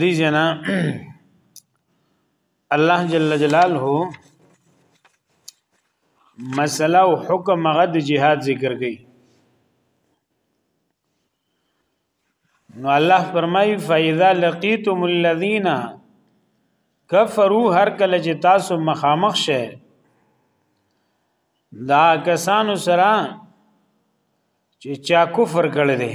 دی جنا الله جل جلاله مسله او حکم هغه د جهاد ذکر کړي نو الله فرمای فاذا لقيتم الذين كفروا هر کله چې تاسو مخامخ شئ دا کسانو سره چې چا کفر کړی دی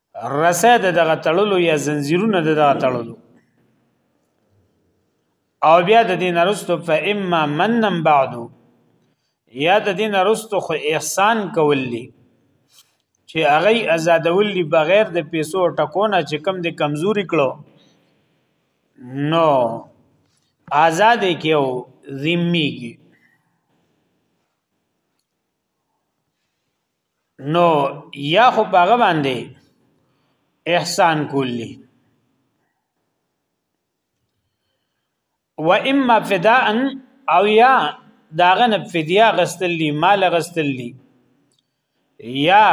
رسه د دغه تړلو یا زنجیرونه د دغه تړلو او بیا د دین ارستو فاما منن بعدو یا د دین ارستو خو احسان کولی چې هغه آزادولی بغیر د پیسو ټکونه چې کم د کمزوري کړو نو آزاد کیو ذمیږي نو یا خو باغ باندې احسان کولی و اما فداء او یا داغه نه فدیه غستلی مال غستلی یا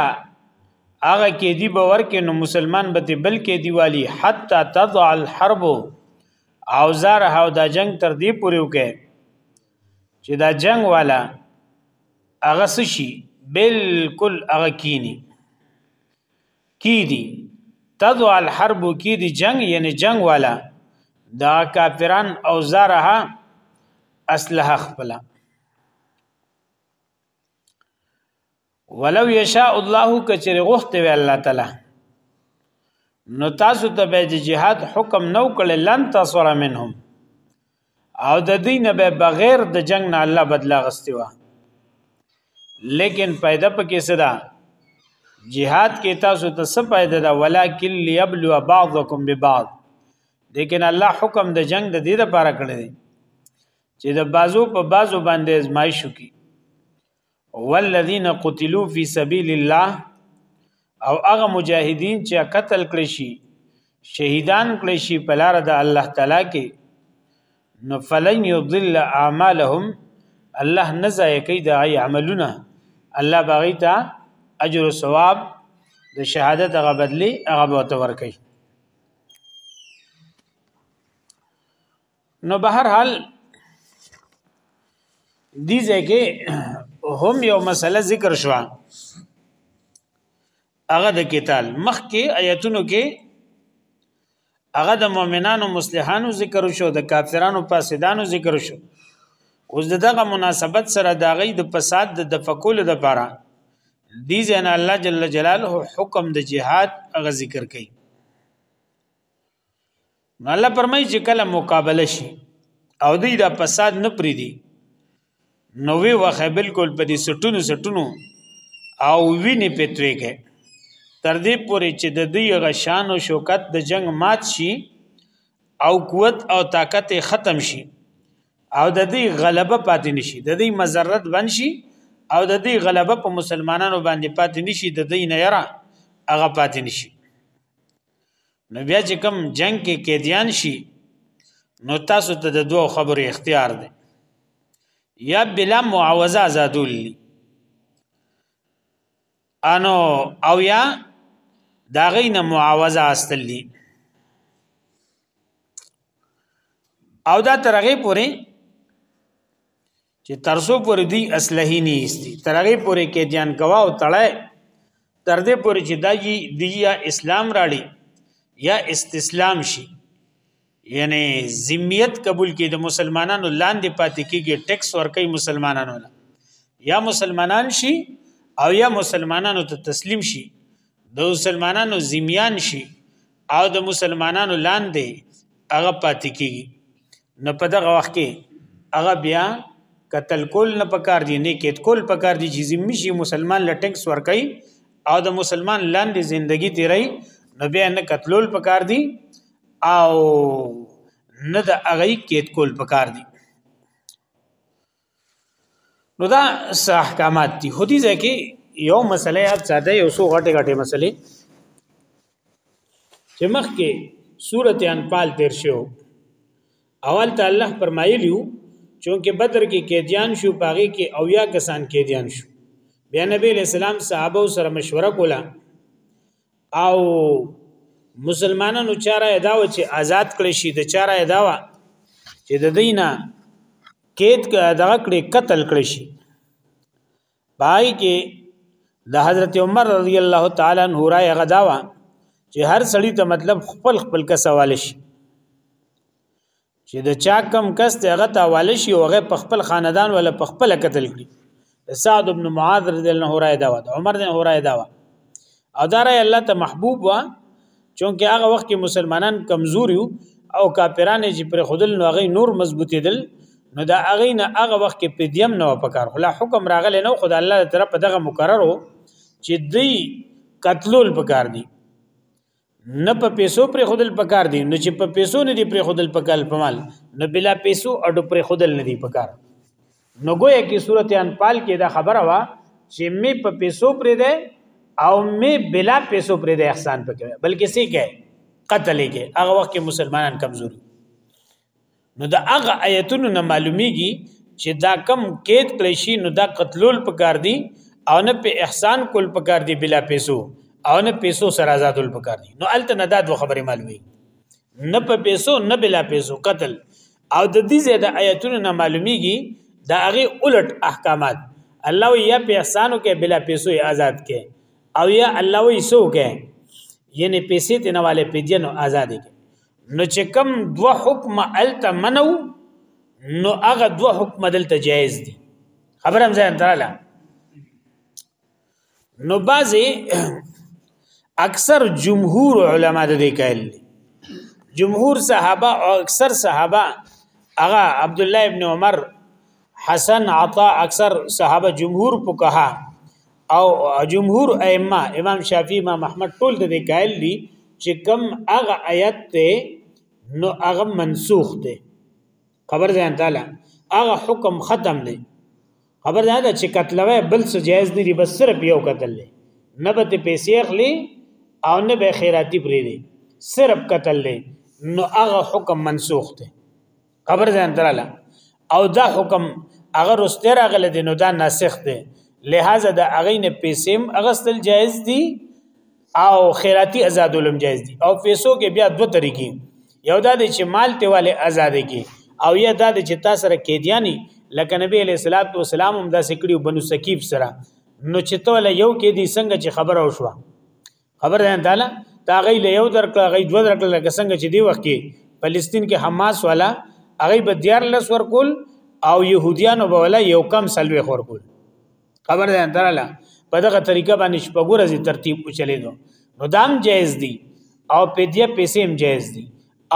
هغه کې دی باور کې نو مسلمان به بل کې دیوالی حتا تضع الحرب او زار هاو دا جنگ تر دې پورې وکړي چې دا جنگ والا هغه سشي بالکل هغه کینی کی دي تضع الحرب کی دي جنگ یعنی جنگ والا دا کافران او زارها اسلحه خپل ولو یشاء الله کچره غوخته وی الله تعالی نو تاسو ته به د جهاد حکم نو کړي لن تصور منهم او د دین به بغیر د جنگ نه الله بدلا غستې و لیکن پیدا پکې صدا جهاد کې تاسو ته څه پیدا ده ولکن ليبلو بعضکم ببعض لیکن الله حکم د جنگ د دې لپاره کړی دی چې د بازو په بازو باندې ازمایښ وکړي والذین قتلوا فی سبیل الله او هغه مجاهدین چې قتل کړي شي شهیدان کړي شي په لار د الله تعالی کې نو فلن یضل اعمالهم الله نه ضایع کوي د ای عملونه الله باغی ته اجر او ثواب د شهادت هغه بدلی هغه به تور کوي نو به هر حال دي ځکه هم یو مسله ذکر شو هغه د قتال مخ کې آیتونو کې هغه د مؤمنانو مصلحانو ذکر شو د کافرانو فاسدانو ذکر شو اوس دغه مناسبت سره دا غي د فساد د دفقول د پاره دی زین الله جل جلاله حکم د جهاد هغه ذکر کړي نو الله پرمای چې کله مقابله شي او دوی دا فساد نه پری دي نو وی وخه بالکل په دې سټونو سټونو او ویني پتوي کې تر دې پورې چې د دوی غشان او شوکت د جنگ مات شي او قوت او طاقت ختم شي او د دې غلبه پاتې نشي د دې مزرت بن شي او د دې غلبه په مسلمانانو باندې پاتې نشي د دې نه یرا هغه پاتې نشي نو بیا چې کوم جنگ کې قیدیان شي نو تاسو ته د دوه خبرو اختیار دی یا بلا معاوضه آزادول انو او یا دا غین معاوضه استل دي او دا ترغه پوری چې ترسو پر دی اصلحی نه ایستی ترغه پورې کې دیان کوا او تړای تر دې پورې چې دایي دی یا اسلام راړي یا استسلام شي یعنی ذمیت قبول کې د مسلمانانو لاندې پاتې کېږي ټیکس ورکړي مسلمانانو لا یا مسلمانان شي او یا مسلمانانو ته تسلیم شي د مسلمانانو ذمیان شي او د مسلمانانو لاندې هغه پاتې کیږي نو په دغه وخت کې هغه بیا قتل کول نه پکار دي نه کېد کول پکار دي چې ذمہ شي مسلمان لټنګس ور کوي او د مسلمان لاندې زندگی تیري نو بیا نه قتلول پکار دي او نه د هغه کېد کول پکار دي نو دا احکامات دي خو دې ځکه یو مسله یاد ساته یو څو غټه غټه مسلې چې مخکې سورته انفال تیر شو اول ته الله فرمایلیو چونکه بدر کې قیدیان شو پاغي کې او یا کسان قیدیان شو بیا نبی اسلام صحابه سره مشوره کوله او مسلمانانو چاره ادا و چې آزاد کړي شي د چاره ادا و چې د دینه کېد دا کړي قتل کړي شي پای کې د حضرت عمر رضی الله تعالی عنہ رائے غدا و چې هر سړی ته مطلب خپل خپل کا سوال شي چې د چا کم کس ته هغه تاوال شي او هغه په خپل خاندان ولا په خپل قتل کړي سعد ابن معاذ رضی الله عنه دا و عمر بن هره دا و او دا رای الله ته محبوب و چونکه هغه وخت کې مسلمانان کمزوري او کافرانه چې پر خودل نو هغه نور مضبوطی دل نو دا هغه نه هغه وخت کې پدیم نو پکار خلا حکم راغلی نو خدای الله تعالی په دغه مقررو چې دی قتلول پکار دي نه په پیسو پر خودل پکار دي نو چې په پیسو نه دي پر خودل پکال په مال نو بلا پیسو اډو پر خودل نه دي پکار نو ګویا کې صورت انفال کې دا خبره وا چې می په پیسو پر ده او می بلا پیسو پر ده احسان پکې بلکې سې کې قتل کې هغه وخت کې مسلمانان کمزوري نو دا هغه آیتونو نه معلومیږي چې دا کم قید کړی شي نو دا قتلول پکار دي او نه په احسان کول پکار دي بلا پیسو او نه پیسو سره آزادول پکار دي نو الته نه دا دوه خبرې معلومي نه په پیسو نه بلا پیسو قتل او د دې زیاده آیتونو نه معلومیږي دا هغه الټ احکامات الله یا په احسانو کې بلا پیسو آزاد کې او یا الله وی سو کې یعنی پیسې تنواله پیجنو آزاد کې نو چې کم دوه حکم الته منو نو هغه دوه حکم دلته جایز دي خبر هم ځان تعالی نو بعضی اکثر جمهور علما د دې کایل جمهور صحابه او اکثر صحابه هغه عبد الله ابن عمر حسن عطا اکثر صحابه جمهور فقها او جمهور ائمه امام شافعی امام احمد ټول د دې قائل دي چې کم هغه آیت ته نو هغه منسوخ دی خبر ځان تعالی هغه حکم ختم دی خبر دا ده چې قتلوه بل څه جایز نه دی بس صرف یو قتل دی نه به پیسې اخلي او نه به خیراتی پرې دی صرف قتل دی نو هغه حکم منسوخ دی خبر ځان تراله او دا حکم هغه رسته راغله دي نو دا ناسخ دي لہذا د هغه نه پیسې اغستل جایز دي او خیراتی آزادولم جایز دي او پیسو کې بیا دوه طریقې یو دا چې مال ته والے آزاد کې او یا دا چې تاسو سره کېدیانی لکه نبی علیہ الصلوۃ والسلام هم دا سکړیو بنو سکیف سره نو چې ته له یو کې دي څنګه چې خبر او شو خبر ده تعالی تا غي له یو درکړه غي دوه درکړه لکه څنګه چې دی وخت کې فلسطین کې حماس والا هغه به دیار لس ورکول او يهوديانو به ولا یو کم سلوي ورکول خبر ده تعالی په دغه طریقه باندې شپګور ازي ترتیب وچلې دو نو دام جایز دي او پدیه پیسې هم جایز دي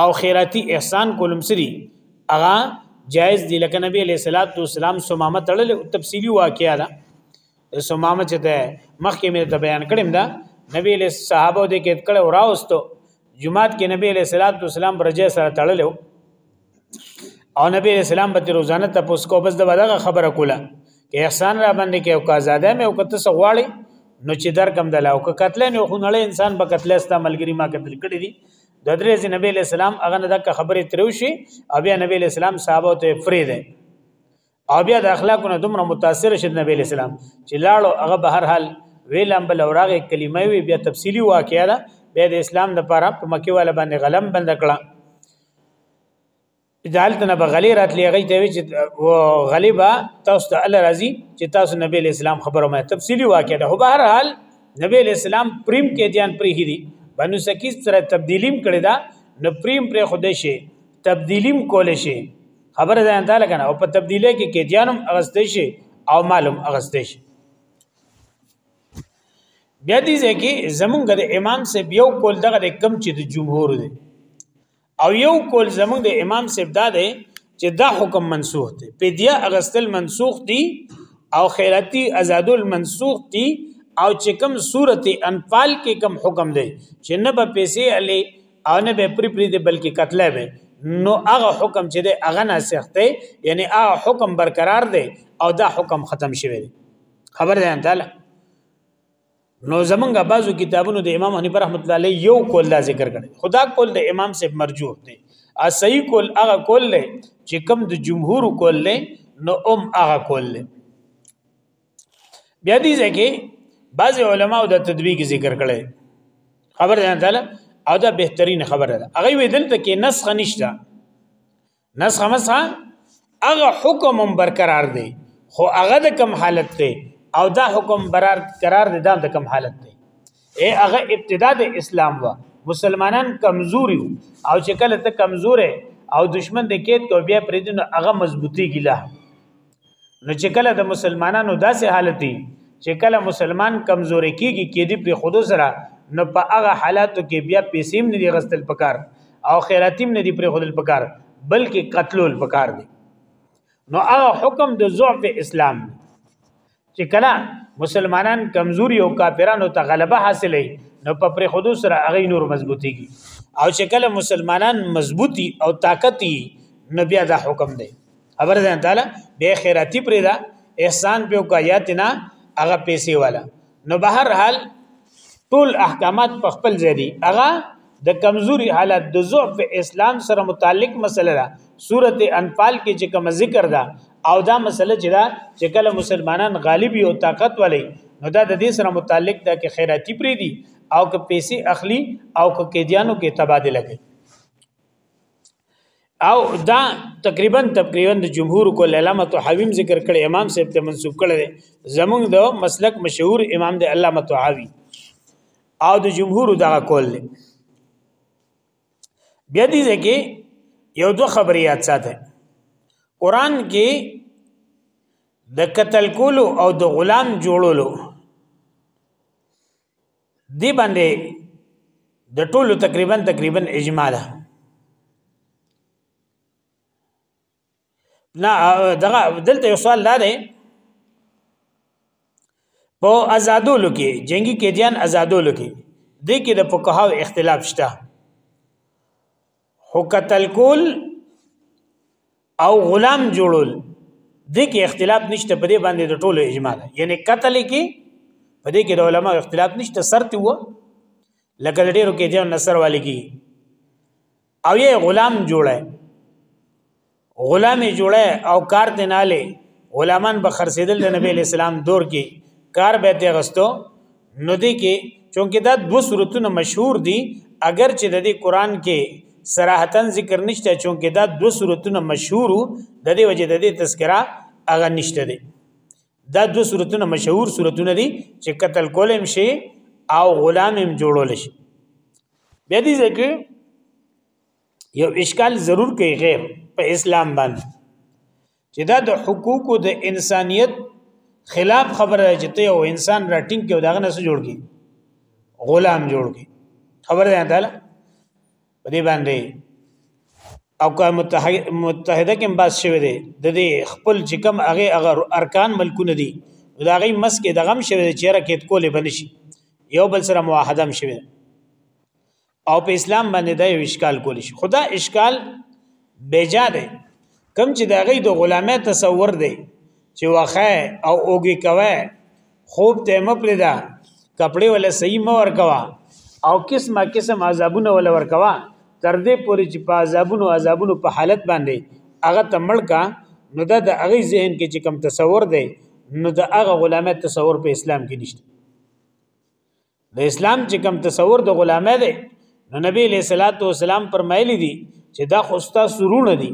او خیراتی احسان کولم سری اغا جایز دي لکه نبی علیہ الصلوۃ والسلام سمامه تړل تفصیلی واقعا ده د سمامه چې ده مخکې مې ته بیان کړم دا نبی له صحابه د کې کړه او راوستو جمعات کې نبی له صلوات و سلام برجه سره تړلو او نبی له سلام به روزانه تاسو کو بس دغه خبره کوله کې احسان را باندې کې او کا زاده مې او کته سغواړي نو چې در کم دلا او که قتل نه خو نړۍ انسان په قتل استا ملګری ما قتل کړی دي د درې نبی له سلام هغه نه دغه خبره تروشي او بیا نبی له سلام صحابه ته فرید او بیا د اخلاقو نه دومره متاثر شید نبی اسلام چې لاړو هغه به هر حال ویلم بل اوراغه کلمه وی بیا تفصیلی واقعیا ده بیا د اسلام د پاره په مکی والا باندې غلم بند کړه جالت نه بغلی راتلی غي ته وی چې غلیبا تاسو ته الله راضي چې تاسو نبی اسلام خبرو مې تفصیلی واقعیا ده به هر حال نبی اسلام پریم کې جان پری هدي بنو سکیز سره تبدیلیم کړی دا نو پریم پر خوده شي تبدیلیم کول شي خبره ده انده لګنه او په تبدیلی کې کې جانم اغستې شي او معلوم اغستې شي بیا دې ځکه زمونږ د امام سے یو کول دغه کم چې د جمهور دی او یو کول زمونږ د امام سے دا دی چې دا حکم منسوخ دی په دې اغستل منسوخ دی او خیراتی ازادول منسوخ دی او چې کوم صورت انفال کې کوم حکم دی چې نه به پیسې علي او نه به پری پری دی بلکې قتلې به نو هغه حکم چې دی هغه ناسخ دی یعنی هغه حکم برقرار دی او دا حکم ختم شوی دی خبر ده تعالی نو زمونږه بعضو کتابونو د امام حنیفه رحمت الله علیه یو کول دا ذکر کړي خدا کول د امام صاحب مرجوح دی ا صحیح کول هغه کول چې کم د جمهور کول نو ام هغه کول بیا دې ځکه بعض علماو د تدویق ذکر کړي خبر ده تعالی او دا بهترین خبره ده هغه وی دلته کې نسخ نشته نسخ مسخه هغه حکم برقرار دی خو هغه د کم حالت ته او دا حکم برار قرار دی دا د کم حالت ته اے هغه ابتدا د اسلام وا مسلمانان کمزوري او چې کله ته کمزور او دشمن د کېد کو بیا پرې دین هغه مضبوطی ګله نو چې کله د مسلمانانو داسې حالت دی چې کله مسلمان کمزوري کیږي کې دی پر خود سره نو په هغه حالاتو کې بیا پیسې نه دی غستل پکار او خیراتیم نه دی پر خودل پکار بلکې قتلول پکار دی نو هغه حکم د ضعف اسلام چې کله مسلمانان کمزوري او کافرانو ته غلبه حاصلې نو په پر خود سره هغه نور مضبوطيږي او چې کله مسلمانان مضبوطي او طاقتي نو بیا دا حکم دی خبر ده تعالی به خیراتی پرې دا احسان په وکا یا تینا هغه پیسې والا نو به هر حال ټول احکامات په خپل ځای دي هغه د کمزوري حالت د ضعف اسلام سره متعلق مسله ده سورته انفال کې چې کوم ذکر ده او دا مسله چې دا چې کله مسلمانان غالب او طاقت ولې نو دا د دې سره متعلق ده کې خیراتی پری دي او که پیسې اخلي او که کېدیانو کې تبادله کوي او دا تقریبا تقریبا د جمهور کول علامه حویم ذکر کړي امام صاحب ته منسوب کړي زمونږ د مسلک مشهور امام د علامه حوی او د جمهور دا کول له بیا دې ځکه یو دوه خبرې یاد ساته قران کې د قتل کولو او د غلام جوړولو دی باندې د ټولو تقریبا تقریبا اجماع ده نه دغه دلته یو سوال دا دی په آزادولو کې جنگي قیدیان آزادولو کې د کې د فقهاو اختلاف شته خو قتل کول او غلام جوړول د کې اختلاف نشته په دې باندې د ټولو اجماع ده یعنی قتل کې په دې کې د علما اختلاف نشته شرط وو لکه ډیرو کې ځان نصر والی کی او یې غلام جوړه غلامي جوړه او کار ته نه لې غلامان به خرڅېدل د نبی اسلام دور کې کار به ته غستو نو دې کې چونکه دا دو صورتونه مشهور دي اگر چې د دې قران کې صراحتا ذکر نشته چونکه دا دو صورتونه مشهور د دې وجه د دې تذکرہ هغه نشته دي دا دو صورتونه مشهور صورتونه دي چې قتل کولم شي او غلام هم جوړول شي بیا دې ځکه یو اشکال ضرور کوي غیر په اسلام باندې چې دا د حقوقو د انسانیت خلاف خبره چې ته یو انسان راټینګ کې او داغه نه جوړ کې غلام جوړ کې خبره ده تعالی په دې باندې او که متحده کې باس شوی دی د دې خپل چې کوم هغه هغه ارکان ملکونه دي دا غي مسکه د غم شوی دی چې رکیت کولې بنشي یو بل سره معاهده هم شوی او په اسلام باندې دا یو اشکال کولی شي خدا اشکال بیجا دی کم چې دا غي د غلامه تصور دی چې واخه او اوګي کوي خوب ته مپری دا کپڑے ولا صحیح مور کوا او قسمه قسم عذابونه ولا ور کوا تر دې پورې چې په عذابونو عذابونو په حالت باندې هغه تمړ کا نو دا د هغه ذهن کې چې کم تصور دی نو د هغه غلامه تصور په اسلام کې نشته د اسلام چې کم تصور د غلامه دی نو نبی علیہ الصلوۃ والسلام فرمایلی دي چې دا خوستا سرونه دي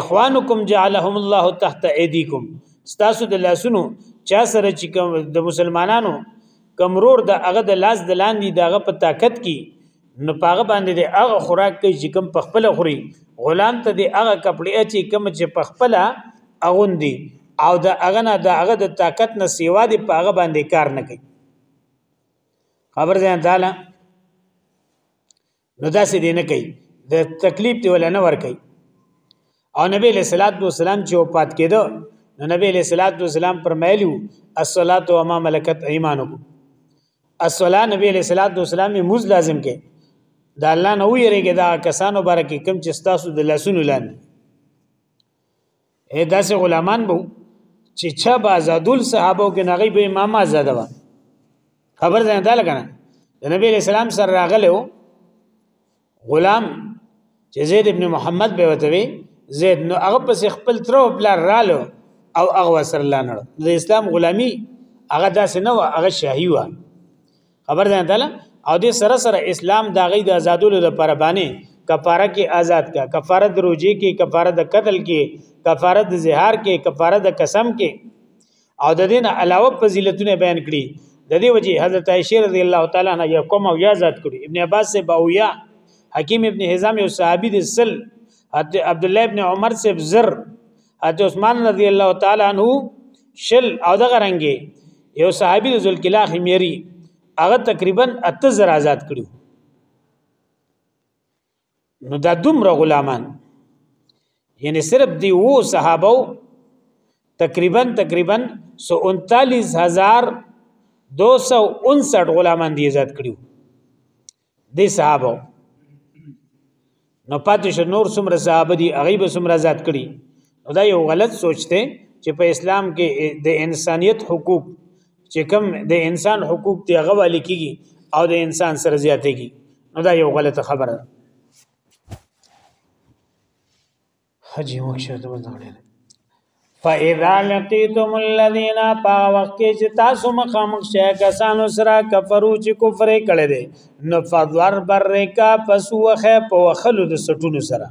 اخوانکم جعلهم الله تحت ایدیکم تاسو د لاسونو چا سره چې کوم د مسلمانانو کمرور د هغه د لاس د لاندې دغه په طاقت کې نو پاغه باندې د هغه خوراک کوي چې کم په خپل خوري غلام ته د هغه کپړې چې کم چې په خپل اغوندي او د هغه نه د هغه د طاقت نه سیوا د پاغه باندې کار نه کوي خبر ځان تعالی نو داسې دی نه کوي د تکلیف دی ولا نه ور کوي او نبی له صلوات و سلام چې وفات کېده نو نبی له صلوات و سلام فرمایلیو الصلات و ما ملکت ایمانکم الصلاه نبی له صلوات و سلام موز لازم کې دا الله نه ویریږي دا کسانو برکه کم چې تاسو د لاسونو لاندې اې داسې غلامان بو چې چا بازادول صحابه کې نغي به امام آزاد و خبر ځان دا لګنه د نبی له سلام سره راغلو غلام چې زید ابن محمد به وتوي زید نو هغه پس خپل تر او بل رالو او هغه سر لانړ د اسلام غلامی هغه داسې نه و هغه شاهي و خبر ده تعالی او د سره سره اسلام دا غي د آزادولو د پر باندې کفاره کې آزاد کا کفاره د روزي کې کفاره د قتل کې کفاره د زهار کې کفاره د قسم کې او د دین علاوه فضیلتونه بیان کړي د دې وجه حضرت عائشه رضی الله تعالی عنها یو کوم او یا ذات کړي ابن عباس سے باویا حکیم ابن حزام یو صحابي د سل عبد الله ابن عمر سے زر حضرت عثمان رضی الله تعالی عنہ شل او دغه رنګي یو صحابي د ذوالکلا خمیری هغه تقریبا 8000 آزاد کړو نو دا دومره غلامان یعنی صرف دی وو صحابه تقریبا تقریبا 39259 غلامان دی آزاد کړیو دی صحابه نو پاتې شو نور څومره صحابه دي هغه به څومره آزاد کړي دا یو غلط سوچ دی چې په اسلام کې د انسانیت حقوق چې کم د انسان حقوق دی هغه والی کیږي او د انسان سره زیاتېږي نو دا یو غلطه خبره ده حجی مخشه ته وځړل فاذا لقيتم الذين فوقت چې تاسو مخامخ شې کسانو سره کفرو چې کفر کړي دي نو فضرب الرکا پسوخه په وخلو د سټونو سره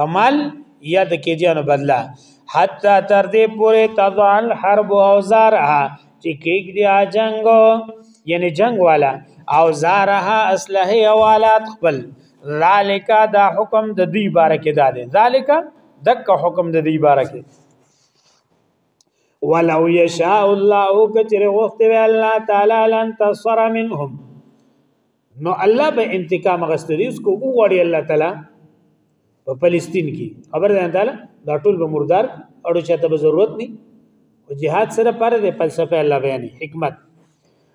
په مال یا د کېدیانو بدلا حتی تر دې پورې تضعن حرب اوزارها چې کېګ دی جنگ یعنی جنگ والا اوزارها اسلحه اوالات خپل ذالک دا حکم د دې باره کې دا دی ذالک دک حکم د دې باره کې ولو یشاء الله کچره وخت وی الله تعالی لن تصر منهم نو الله به انتقام غستري اس کو او غړي الله تعالی په فلسطین کې خبر ده تعالی دا ټول به مردار اړو چاته به ضرورت نه او جهاد سره پر د فلسفه الله بیان حکمت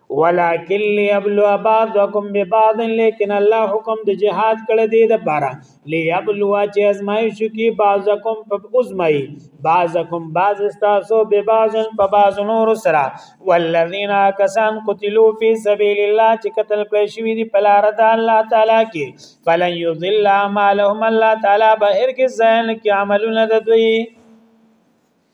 ولکن ليبلو بعضکم ببعض لیکن الله حکم د جهاد کړه دی د بارا لیبلوا چې ازمایش کی بعضکم په ازمای بعضکم بعض استاسو به بعضن په بعض نور سره والذین کسان قتلوا فی سبیل الله چې قتل کړی شوی دی په لار د الله تعالی کې فلن یضل اعمالهم الله تعالی به هرگز ځان کې عملونه د دوی